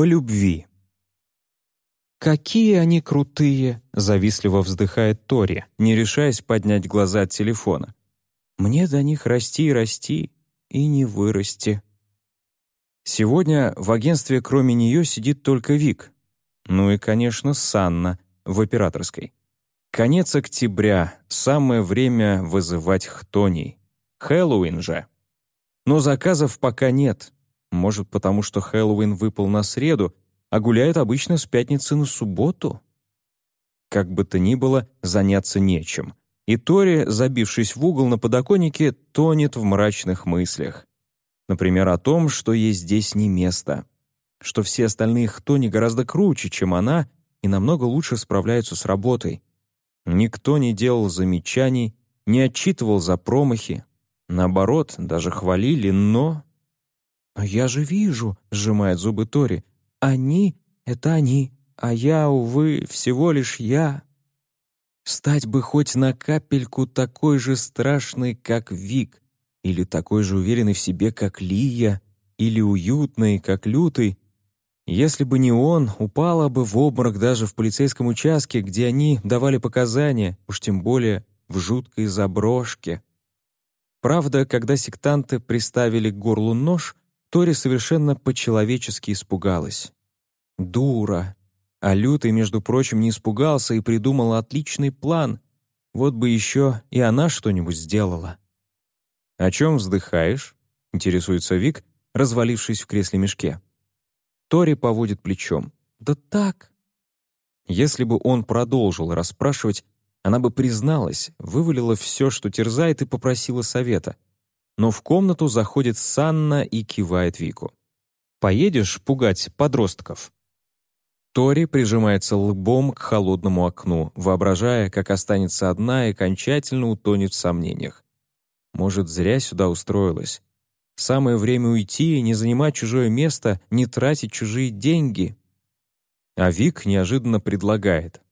По любви. «Какие они крутые!» — завистливо вздыхает Тори, не решаясь поднять глаза от телефона. «Мне до них расти и расти, и не вырасти». Сегодня в агентстве кроме нее сидит только Вик. Ну и, конечно, Санна в операторской. Конец октября, самое время вызывать хтоней. Хэллоуин же. Но заказов пока нет. Может, потому что Хэллоуин выпал на среду, а гуляет обычно с пятницы на субботу. Как бы то ни было, заняться нечем. И Тори, забившись в угол на подоконнике, тонет в мрачных мыслях. Например, о том, что ей здесь не место. Что все остальные хтони гораздо круче, чем она, и намного лучше справляются с работой. Никто не делал замечаний, не отчитывал за промахи. Наоборот, даже хвалили, но... «А я же вижу», — сжимает зубы Тори, они — это они, а я, увы, всего лишь я. Стать бы хоть на капельку такой же страшной, как Вик, или такой же уверенной в себе, как Лия, или уютной, как Лютый. Если бы не он, упала бы в обморок даже в полицейском участке, где они давали показания, уж тем более в жуткой заброшке. Правда, когда сектанты приставили к горлу нож, Тори совершенно по-человечески испугалась. Дура. А Лютый, между прочим, не испугался и придумал отличный план. Вот бы еще и она что-нибудь сделала. «О чем вздыхаешь?» — интересуется Вик, развалившись в кресле-мешке. Тори поводит плечом. «Да так». Если бы он продолжил расспрашивать, она бы призналась, вывалила все, что терзает, и попросила совета — но в комнату заходит Санна и кивает Вику. «Поедешь пугать подростков?» Тори прижимается лбом к холодному окну, воображая, как останется одна и окончательно утонет в сомнениях. Может, зря сюда устроилась. Самое время уйти, не занимать чужое место, не тратить чужие деньги. А Вик неожиданно предлагает.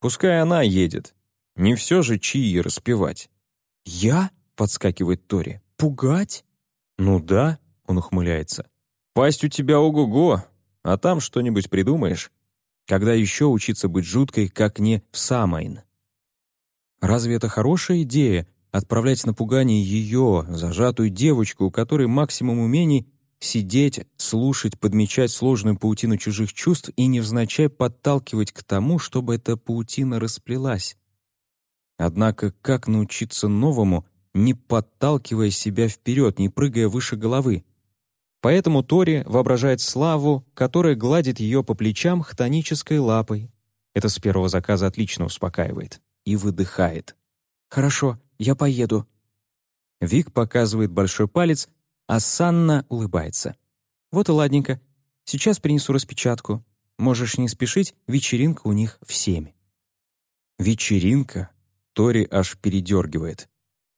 Пускай она едет. Не все же чьи распевать. «Я?» — подскакивает Тори. «Пугать?» «Ну да», — он ухмыляется. «Пасть у тебя ого-го, а там что-нибудь придумаешь. Когда еще учиться быть жуткой, как не в Самайн?» Разве это хорошая идея — отправлять на пугание ее, зажатую девочку, у которой максимум умений — сидеть, слушать, подмечать сложную паутину чужих чувств и невзначай подталкивать к тому, чтобы эта паутина расплелась? Однако как научиться новому, не подталкивая себя вперед, не прыгая выше головы. Поэтому Тори воображает славу, которая гладит ее по плечам хтонической лапой. Это с первого заказа отлично успокаивает. И выдыхает. «Хорошо, я поеду». Вик показывает большой палец, а Санна улыбается. «Вот и ладненько. Сейчас принесу распечатку. Можешь не спешить, вечеринка у них в семь». «Вечеринка?» Тори аж передергивает.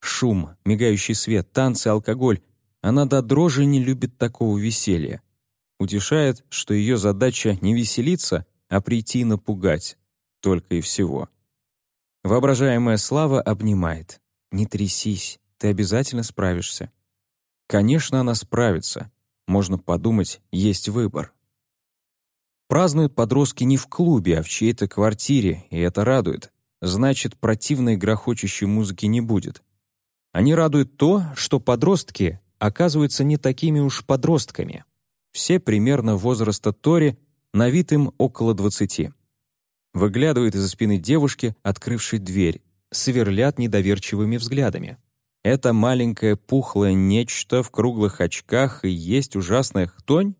Шум, мигающий свет, танцы, алкоголь. Она до дрожи не любит такого веселья. Утешает, что ее задача не веселиться, а прийти напугать. Только и всего. Воображаемая слава обнимает. «Не трясись, ты обязательно справишься». Конечно, она справится. Можно подумать, есть выбор. Празднуют подростки не в клубе, а в чьей-то квартире, и это радует. Значит, противной грохочущей музыки не будет. Они радуют то, что подростки оказываются не такими уж подростками. Все примерно возраста Тори, на вид им около двадцати. Выглядывает из-за спины девушки, открывшей дверь, сверлят недоверчивыми взглядами. Это маленькое пухлое нечто в круглых очках и есть ужасная хтонь?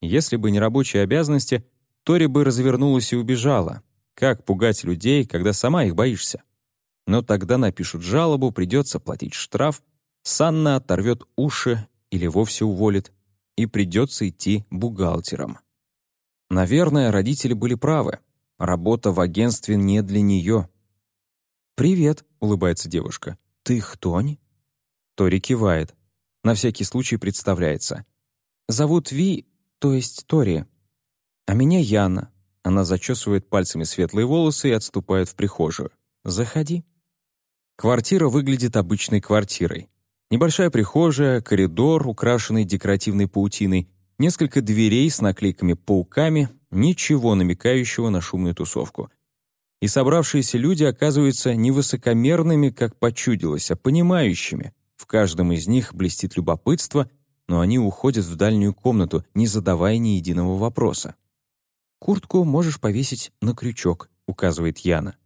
Если бы не рабочие обязанности, Тори бы развернулась и убежала. Как пугать людей, когда сама их боишься? Но тогда напишут жалобу, придется платить штраф, Санна оторвет уши или вовсе уволит, и придется идти бухгалтером. Наверное, родители были правы. Работа в агентстве не для нее. «Привет», — улыбается девушка. «Ты Хтонь?» Тори кивает. На всякий случай представляется. «Зовут Ви, то есть Тори. А меня Яна». Она зачесывает пальцами светлые волосы и отступает в прихожую. «Заходи». Квартира выглядит обычной квартирой. Небольшая прихожая, коридор, украшенный декоративной паутиной, несколько дверей с наклейками-пауками, ничего намекающего на шумную тусовку. И собравшиеся люди оказываются не высокомерными, как почудилось, а понимающими. В каждом из них блестит любопытство, но они уходят в дальнюю комнату, не задавая ни единого вопроса. «Куртку можешь повесить на крючок», — указывает Яна.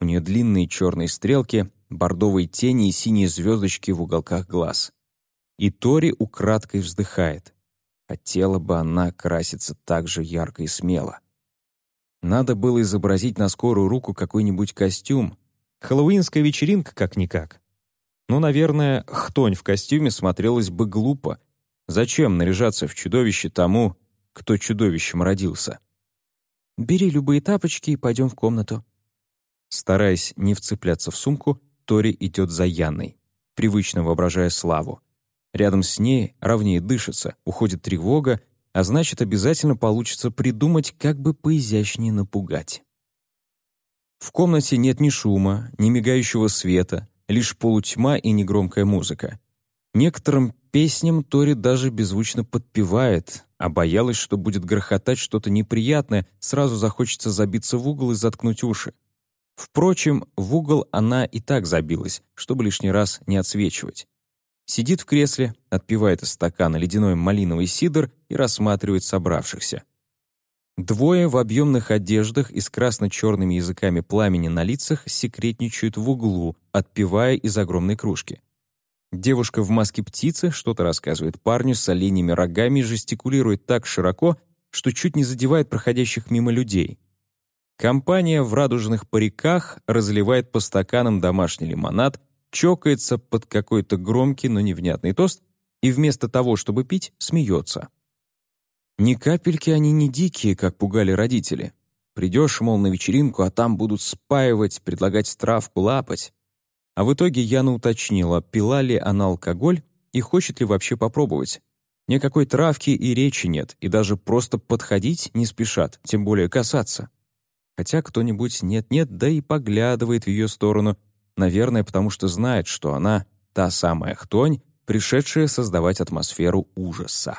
У нее длинные черные стрелки, бордовые тени и синие звездочки в уголках глаз. И Тори украдкой вздыхает. Хотела бы она краситься так же ярко и смело. Надо было изобразить на скорую руку какой-нибудь костюм. Хэллоуинская вечеринка как-никак. Ну, наверное, хтонь в костюме смотрелась бы глупо. Зачем наряжаться в чудовище тому, кто чудовищем родился? «Бери любые тапочки и пойдем в комнату». Стараясь не вцепляться в сумку, Тори идет за Яной, привычно воображая славу. Рядом с ней ровнее дышится, уходит тревога, а значит, обязательно получится придумать, как бы поизящнее напугать. В комнате нет ни шума, ни мигающего света, лишь полутьма и негромкая музыка. Некоторым песням Тори даже беззвучно подпевает, а боялась, что будет грохотать что-то неприятное, сразу захочется забиться в угол и заткнуть уши. Впрочем, в угол она и так забилась, чтобы лишний раз не отсвечивать. Сидит в кресле, отпивает из стакана ледяной малиновый сидр и рассматривает собравшихся. Двое в объемных одеждах и с красно-черными языками пламени на лицах секретничают в углу, отпивая из огромной кружки. Девушка в маске птицы что-то рассказывает парню с оленями рогами и жестикулирует так широко, что чуть не задевает проходящих мимо людей. Компания в радужных париках разливает по стаканам домашний лимонад, чокается под какой-то громкий, но невнятный тост и вместо того, чтобы пить, смеется. Ни капельки они не дикие, как пугали родители. Придешь, мол, на вечеринку, а там будут спаивать, предлагать травку, лапать. А в итоге Яна уточнила, пила ли она алкоголь и хочет ли вообще попробовать. Никакой травки и речи нет, и даже просто подходить не спешат, тем более касаться. Хотя кто-нибудь нет-нет, да и поглядывает в ее сторону, Наверное, потому что знает, что она — та самая хтонь, пришедшая создавать атмосферу ужаса.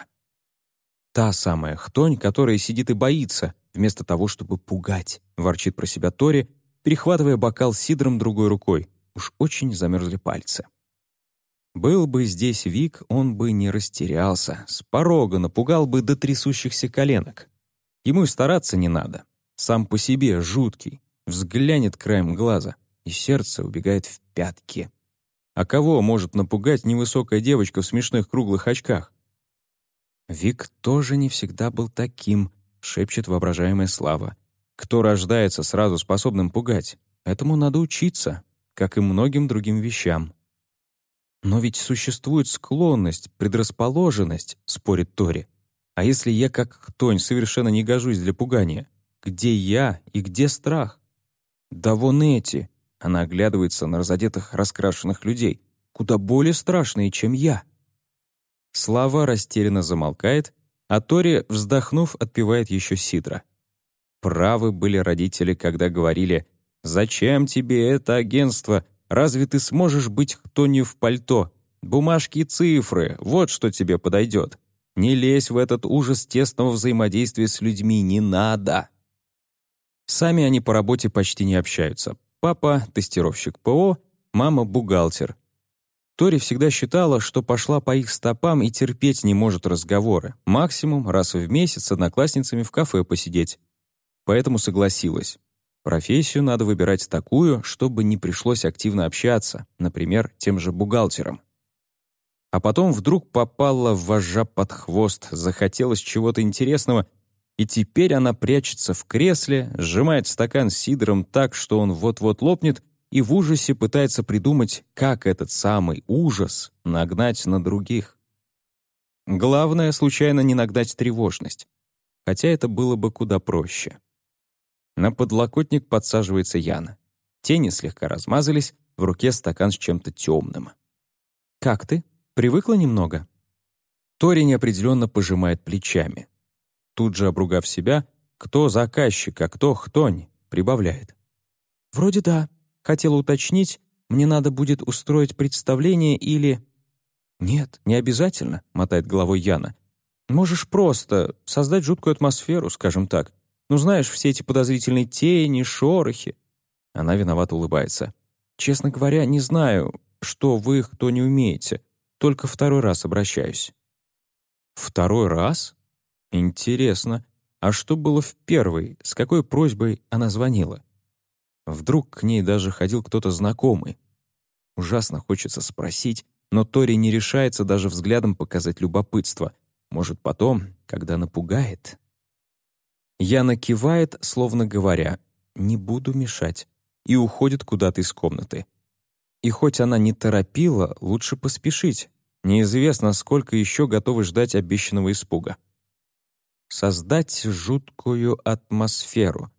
Та самая хтонь, которая сидит и боится, вместо того, чтобы пугать, ворчит про себя Тори, перехватывая бокал сидром другой рукой. Уж очень замерзли пальцы. Был бы здесь Вик, он бы не растерялся, с порога напугал бы до трясущихся коленок. Ему и стараться не надо. Сам по себе жуткий, взглянет краем глаза и сердце убегает в пятки. А кого может напугать невысокая девочка в смешных круглых очках? «Вик тоже не всегда был таким», — шепчет воображаемая Слава. «Кто рождается сразу способным пугать? Этому надо учиться, как и многим другим вещам». «Но ведь существует склонность, предрасположенность», — спорит Тори. «А если я как хтонь совершенно не гожусь для пугания? Где я и где страх?» «Да вон эти, она оглядывается на разодетых, раскрашенных людей, куда более страшные, чем я. Слава растерянно замолкает, а Тори, вздохнув, отпивает еще сидра. Правы были родители, когда говорили «Зачем тебе это агентство? Разве ты сможешь быть кто не в пальто? Бумажки и цифры — вот что тебе подойдет. Не лезь в этот ужас тесного взаимодействия с людьми, не надо». Сами они по работе почти не общаются, Папа — тестировщик ПО, мама — бухгалтер. Тори всегда считала, что пошла по их стопам и терпеть не может разговоры. Максимум раз в месяц с одноклассницами в кафе посидеть. Поэтому согласилась. Профессию надо выбирать такую, чтобы не пришлось активно общаться, например, тем же бухгалтером. А потом вдруг попала в вожжа под хвост, захотелось чего-то интересного, и теперь она прячется в кресле, сжимает стакан с сидром так, что он вот-вот лопнет, и в ужасе пытается придумать, как этот самый ужас нагнать на других. Главное, случайно не нагнать тревожность. Хотя это было бы куда проще. На подлокотник подсаживается Яна. Тени слегка размазались, в руке стакан с чем-то темным. «Как ты? Привыкла немного?» Тори неопределенно пожимает плечами тут же обругав себя, кто заказчик, а кто хтонь, прибавляет. «Вроде да. Хотела уточнить, мне надо будет устроить представление или...» «Нет, не обязательно», — мотает головой Яна. Можешь просто создать жуткую атмосферу, скажем так. Ну, знаешь, все эти подозрительные тени, шорохи». Она виновато улыбается. «Честно говоря, не знаю, что вы кто не умеете. Только второй раз обращаюсь». «Второй раз? Интересно. А что было в первый? С какой просьбой она звонила?» Вдруг к ней даже ходил кто-то знакомый. Ужасно хочется спросить, но Тори не решается даже взглядом показать любопытство. Может, потом, когда напугает. Яна кивает, словно говоря «не буду мешать», и уходит куда-то из комнаты. И хоть она не торопила, лучше поспешить. Неизвестно, сколько еще готовы ждать обещанного испуга. Создать жуткую атмосферу.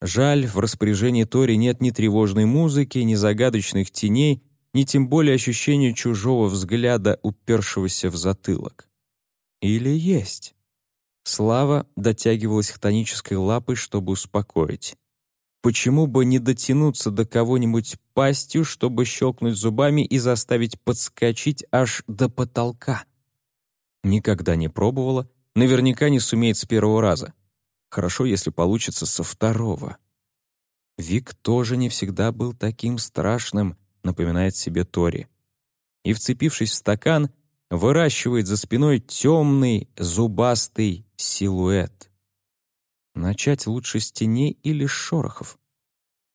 Жаль, в распоряжении Тори нет ни тревожной музыки, ни загадочных теней, ни тем более ощущения чужого взгляда, упершегося в затылок. Или есть? Слава дотягивалась хтонической лапой, чтобы успокоить. Почему бы не дотянуться до кого-нибудь пастью, чтобы щелкнуть зубами и заставить подскочить аж до потолка? Никогда не пробовала, наверняка не сумеет с первого раза. Хорошо, если получится со второго. Вик тоже не всегда был таким страшным, напоминает себе Тори. И, вцепившись в стакан, выращивает за спиной темный, зубастый силуэт. Начать лучше с теней или шорохов.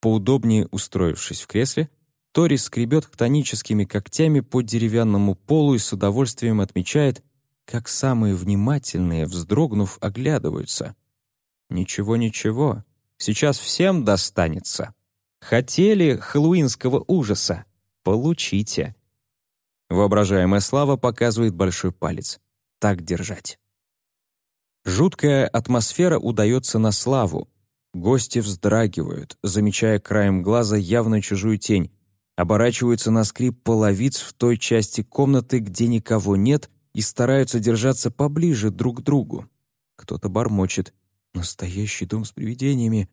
Поудобнее устроившись в кресле, Тори скребет хтоническими когтями по деревянному полу и с удовольствием отмечает, как самые внимательные, вздрогнув, оглядываются. Ничего-ничего, сейчас всем достанется. Хотели хэллоуинского ужаса? Получите. Воображаемая слава показывает большой палец. Так держать. Жуткая атмосфера удается на славу. Гости вздрагивают, замечая краем глаза явно чужую тень, оборачиваются на скрип половиц в той части комнаты, где никого нет, и стараются держаться поближе друг к другу. Кто-то бормочет «Настоящий дом с привидениями».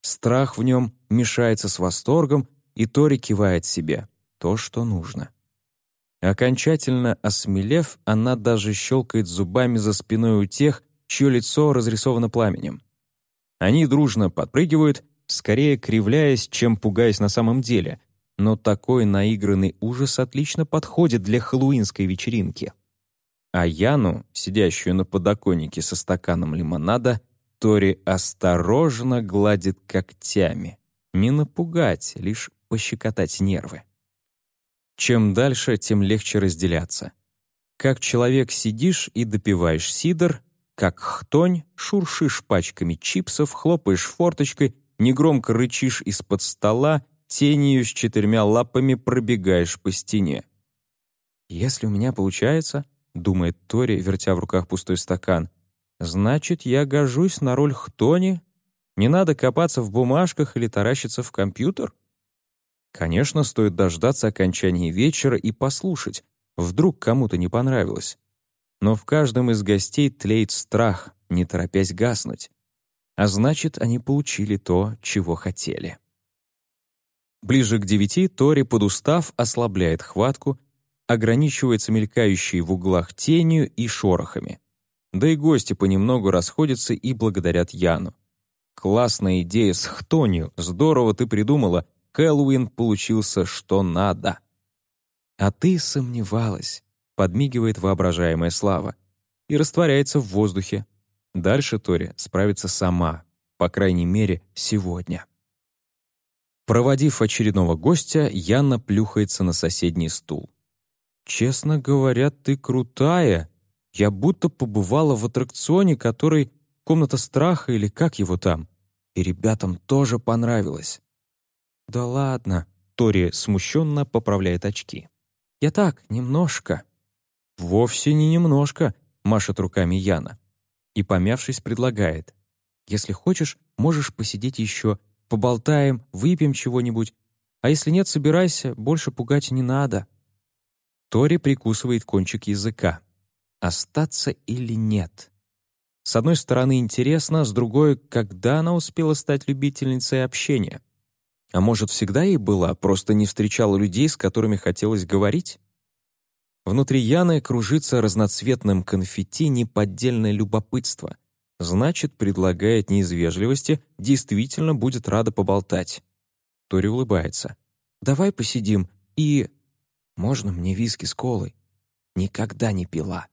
Страх в нем мешается с восторгом, и Тори кивает себе. То, что нужно. Окончательно осмелев, она даже щелкает зубами за спиной у тех, чье лицо разрисовано пламенем. Они дружно подпрыгивают, скорее кривляясь, чем пугаясь на самом деле, но такой наигранный ужас отлично подходит для хэллоуинской вечеринки. А Яну, сидящую на подоконнике со стаканом лимонада, Тори осторожно гладит когтями. Не напугать, лишь пощекотать нервы. Чем дальше, тем легче разделяться. Как человек сидишь и допиваешь сидр, как хтонь, шуршишь пачками чипсов, хлопаешь форточкой, негромко рычишь из-под стола, тенью с четырьмя лапами пробегаешь по стене. «Если у меня получается», — думает Тори, вертя в руках пустой стакан, Значит, я гожусь на роль хтони? Не надо копаться в бумажках или таращиться в компьютер? Конечно, стоит дождаться окончания вечера и послушать. Вдруг кому-то не понравилось. Но в каждом из гостей тлеет страх, не торопясь гаснуть. А значит, они получили то, чего хотели. Ближе к девяти Тори, подустав, ослабляет хватку, ограничивается мелькающей в углах тенью и шорохами. Да и гости понемногу расходятся и благодарят Яну. «Классная идея с хтонью, здорово ты придумала, Хэллоуин получился что надо». «А ты сомневалась», — подмигивает воображаемая Слава, и растворяется в воздухе. Дальше Тори справится сама, по крайней мере, сегодня. Проводив очередного гостя, Яна плюхается на соседний стул. «Честно говоря, ты крутая», я будто побывала в аттракционе, который «Комната страха» или как его там. И ребятам тоже понравилось. «Да ладно», — Тори смущенно поправляет очки. «Я так, немножко». «Вовсе не немножко», — машет руками Яна. И, помявшись, предлагает. «Если хочешь, можешь посидеть еще, поболтаем, выпьем чего-нибудь. А если нет, собирайся, больше пугать не надо». Тори прикусывает кончик языка остаться или нет. С одной стороны, интересно, с другой, когда она успела стать любительницей общения? А может, всегда ей была, просто не встречала людей, с которыми хотелось говорить? Внутри Яны кружится разноцветным конфетти неподдельное любопытство. Значит, предлагает не из вежливости, действительно будет рада поболтать. Тори улыбается. «Давай посидим и...» «Можно мне виски с колой?» «Никогда не пила».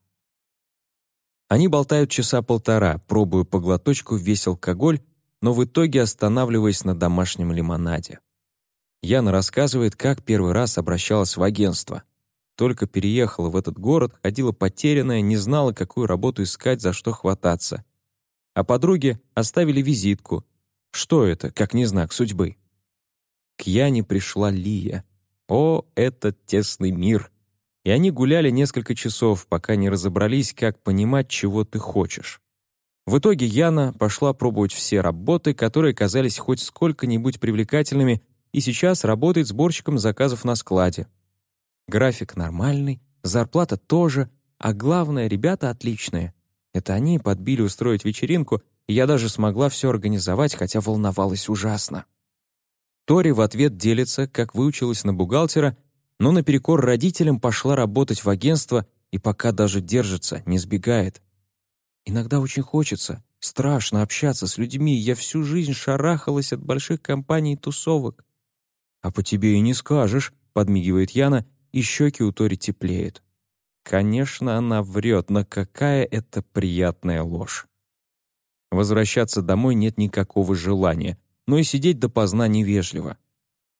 Они болтают часа полтора, пробуя по глоточку весь алкоголь, но в итоге останавливаясь на домашнем лимонаде. Яна рассказывает, как первый раз обращалась в агентство. Только переехала в этот город, ходила потерянная, не знала, какую работу искать, за что хвататься. А подруги оставили визитку. Что это, как не знак судьбы? К Яне пришла Лия. О, этот тесный мир! И они гуляли несколько часов, пока не разобрались, как понимать, чего ты хочешь. В итоге Яна пошла пробовать все работы, которые казались хоть сколько-нибудь привлекательными, и сейчас работает сборщиком заказов на складе. График нормальный, зарплата тоже, а главное, ребята отличные. Это они подбили устроить вечеринку, и я даже смогла все организовать, хотя волновалась ужасно. Тори в ответ делится, как выучилась на бухгалтера, но наперекор родителям пошла работать в агентство и пока даже держится, не сбегает. Иногда очень хочется, страшно общаться с людьми, я всю жизнь шарахалась от больших компаний и тусовок. «А по тебе и не скажешь», — подмигивает Яна, и щеки у Тори теплеют. Конечно, она врет, но какая это приятная ложь. Возвращаться домой нет никакого желания, но и сидеть допоздна невежливо.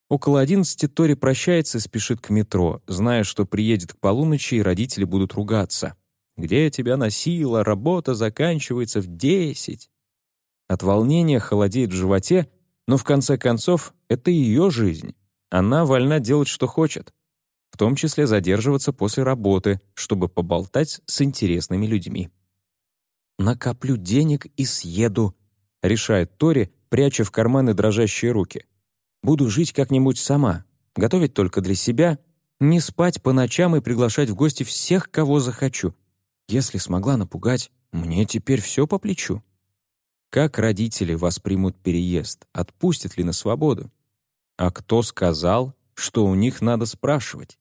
Около одиннадцати Тори прощается и спешит к метро, зная, что приедет к полуночи и родители будут ругаться. «Где тебя носила? Работа заканчивается в десять». От волнения холодеет в животе, но в конце концов это ее жизнь. Она вольна делать, что хочет. В том числе задерживаться после работы, чтобы поболтать с интересными людьми. «Накоплю денег и съеду», — решает Тори, пряча в карманы дрожащие руки. «Буду жить как-нибудь сама, готовить только для себя, не спать по ночам и приглашать в гости всех, кого захочу. Если смогла напугать, мне теперь все по плечу». Как родители воспримут переезд? Отпустят ли на свободу? А кто сказал, что у них надо спрашивать?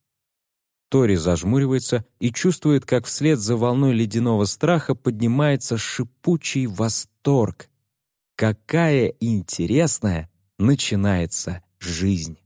Тори зажмуривается и чувствует, как вслед за волной ледяного страха поднимается шипучий восторг. Какая интересная начинается жизнь!